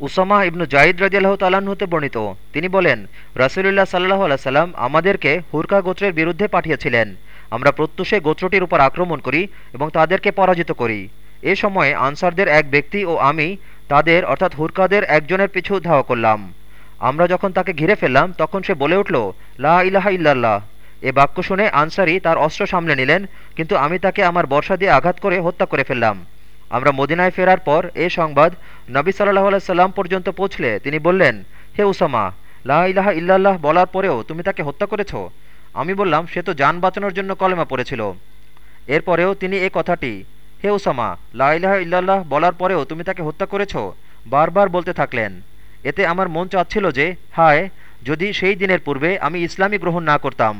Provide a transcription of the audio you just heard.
Osama ইবনু জাইদ রাজিয়াল্লাহ তাল্লাহ্ন হতে বর্ণিত। তিনি বলেন, রাসুলুল্লাহ সাল্লাহ আল্লাহ সাল্লাম আমাদেরকে হুরকা গোত্রের বিরুদ্ধে পাঠিয়েছিলেন। আমরা প্রত্যুষে গোত্রটির উপর আক্রমণ করি এবং তাদেরকে পরাজিত করি। এ সময়ে আনসারদের এক ব্যক্তি ও আমি তাদের, অর্থাৎ হুরকাদের একজনের পিছু ধাওয়া করলাম। আমরা যখন তাকে ঘিরে ফেললাম, তখন সে বলে উঠল, লা ইলাহা ইল্লাল্লাহ। এ বাক্য শুনে আনসারি তার অস্ত্র সামলে নিলেন, কিন্তু আমি তাকে আমার বর্ষা দিয়ে আঘাত করে হত্যা করে ফেললাম। আমরা মদিনায় ফেরার পর এ সংবাদ নবী সাল্লাহ সাল্লাম পর্যন্ত পৌঁছলে। তিনি বললেন, হে উসামা, লা ইলাহা ইল্লাল্লাহ বলার পরেও তুমি তাকে হত্যা করেছ? আমি বললাম, সে তো যান বাঁচানোর জন্য কলেমা পড়েছিল। এরপরেও তিনি এ কথাটি, হে উসামা, লা ইলাহা ইল্লাল্লাহ বলার পরেও তুমি তাকে হত্যা করেছ? বারবার বলতে থাকলেন। এতে আমার মন চাচ্ছিল যে, হায়, যদি সেই দিনের পূর্বে আমি ইসলামী গ্রহণ না করতাম।